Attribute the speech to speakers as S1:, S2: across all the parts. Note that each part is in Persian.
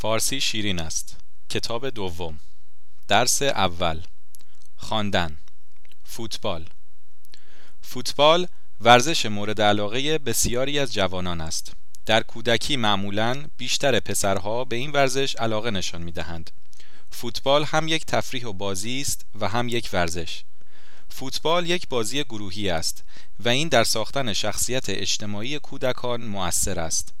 S1: فارسی شیرین است. کتاب دوم. درس اول. خواندن. فوتبال. فوتبال ورزش مورد علاقه بسیاری از جوانان است. در کودکی معمولا بیشتر پسرها به این ورزش علاقه نشان می دهند فوتبال هم یک تفریح و بازی است و هم یک ورزش. فوتبال یک بازی گروهی است و این در ساختن شخصیت اجتماعی کودکان مؤثر است.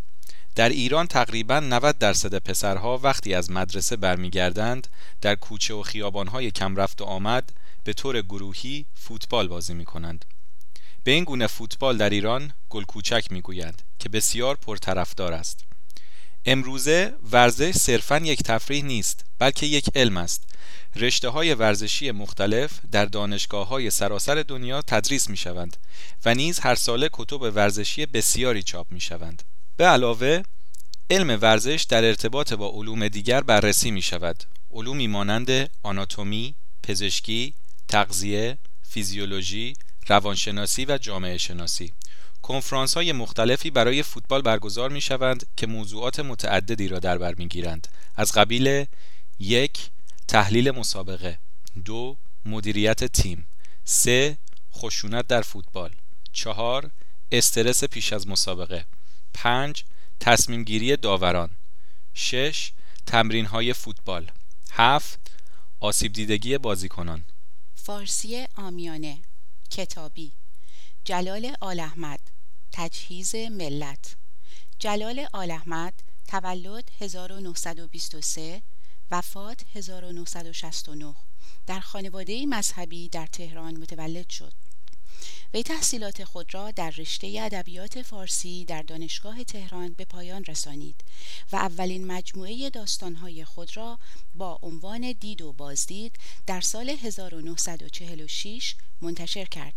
S1: در ایران تقریبا 90 درصد پسرها وقتی از مدرسه برمیگردند در کوچه و خیابانهای کم رفت و آمد به طور گروهی فوتبال بازی می کنند. به این گونه فوتبال در ایران گل کوچک می گویند که بسیار پرطرفدار است. امروزه ورزش صرفا یک تفریح نیست بلکه یک علم است رشته های ورزشی مختلف در دانشگاه های سراسر دنیا تدریس می شوند و نیز هر ساله کتب ورزشی بسیاری چاپ می شوند به علاوه علم ورزش در ارتباط با علوم دیگر بررسی می شود علومی مانند آناتومی، پزشکی، تغذیه، فیزیولوژی، روانشناسی و جامعه شناسی. کنفرانس های مختلفی برای فوتبال برگزار می شوند که موضوعات متعددی را در بر می گیرند از قبیل یک تحلیل مسابقه. دو مدیریت تیم. سه خشونت در فوتبال. چهار استرس پیش از مسابقه. پنج تصمیم گیری داوران. شش تمرین های فوتبال. هفت آسیب دیدگی بازیکنان.
S2: فارسی آمیانه. کتابی. جلال آل احمد. تجهیز ملت. جلال آل احمد تولد 1923 وفات 1969 در خانواده مذهبی در تهران متولد شد. وی تحصیلات خود را در رشته ادبیات فارسی در دانشگاه تهران به پایان رسانید و اولین مجموعه داستانهای خود را با عنوان دید و بازدید در سال 1946 منتشر کرد.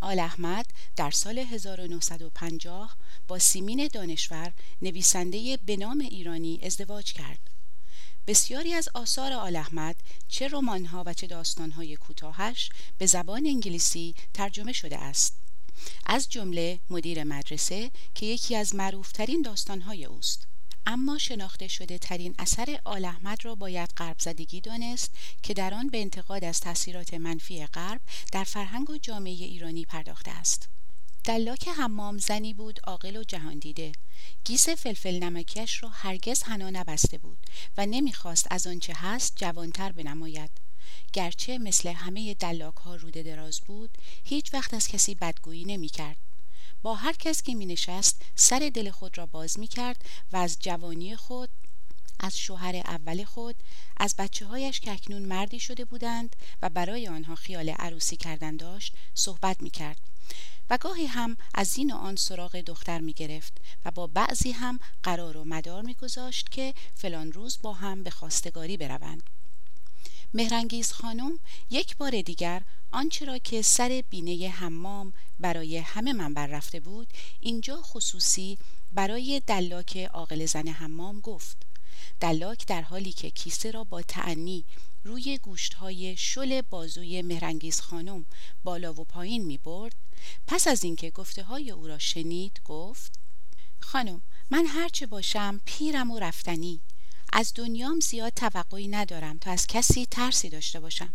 S2: آل احمد در سال 1950 با سیمین دانشور نویسنده به نام ایرانی ازدواج کرد. بسیاری از آثار آل احمد چه رمان‌ها و چه داستان‌های کوتاهش به زبان انگلیسی ترجمه شده است. از جمله مدیر مدرسه که یکی از معروفترین داستانهای اوست. اما شناخته شده ترین اثر آل احمد را باید غرب زدگی دانست که در آن به انتقاد از تاثیرات منفی غرب در فرهنگ و جامعه ایرانی پرداخته است. دلاک حمام زنی بود عاقل و جهان دیده. گیس فلفل نمکیش را هرگز حنا نبسته بود و نمی‌خواست از آنچه هست جوانتر بنماید. گرچه مثل همه دلاک ها روده دراز بود هیچ وقت از کسی بدگویی نمی کرد. با هر کس که می نشست سر دل خود را باز می کرد و از جوانی خود از شوهر اول خود از بچه هایش که اکنون مردی شده بودند و برای آنها خیال عروسی کردن داشت صحبت می کرد و گاهی هم از این و آن سراغ دختر می گرفت و با بعضی هم قرار و مدار می گذاشت که فلان روز با هم به خواستگاری بروند. مهرنگیز خانم یک بار دیگر آنچه را که سر بینه حمام برای همه منبر رفته بود اینجا خصوصی برای دلاک عاقل زن حمام گفت. دلاک در حالی که کیسه را با تعنی روی گوشت های شل بازوی مهرنگیز خانم بالا و پایین می برد پس از اینکه گفته های او را شنید گفت خانم من هرچه باشم پیرم و رفتنی. از دنیام زیاد توقعی ندارم تا از کسی ترسی داشته باشم.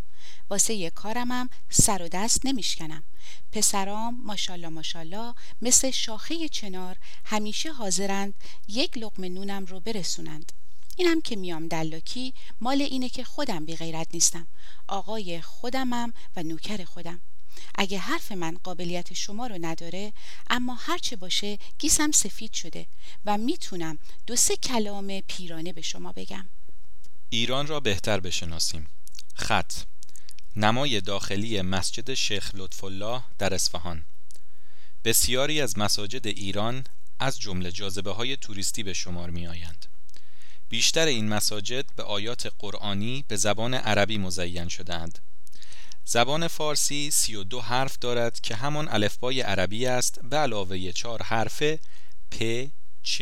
S2: واسه یه کارمم سر و دست نمیشکنم. پسرام ماشالله ماشالله مثل شاخه چنار همیشه حاضرند یک لقمه نونم رو برسونند. اینم که میام دلاکی مال اینه که خودم بی غیرت نیستم. آقای خودمم و نوکر خودم. اگه حرف من قابلیت شما رو نداره اما هرچه باشه گیسم سفید شده و می‌تونم دو سه کلام پیرانه به شما بگم.
S1: ایران را بهتر بشناسیم. خط. نمای داخلی مسجد شیخ لطف الله در اصفهان. بسیاری از مساجد ایران از جمله جاذبه های توریستی به شمار می آیند. بیشتر این مساجد به آیات قرآنی به زبان عربی مزین شدهاند. زبان فارسی سی و دو حرف دارد که همان الفبای عربی است به علاوه چهار حرف پ، چ،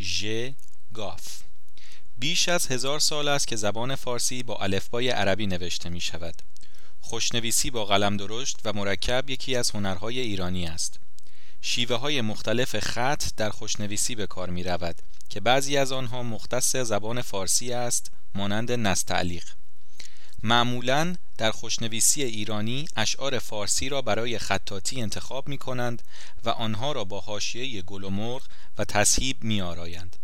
S1: ژ، گاف. بیش از هزار سال است که زبان فارسی با الفبای عربی نوشته می شود خوشنویسی با قلم درشت و مرکب یکی از هنرهای ایرانی است. شیوه های مختلف خط در خوشنویسی به کار می رود که بعضی از آنها مختص زبان فارسی است مانند نستعلیق معمولا در خوشنویسی ایرانی اشعار فارسی را برای خطاطی انتخاب می کنند و آنها را با حاشیه گل و مرغ و تصهیب می آرایند.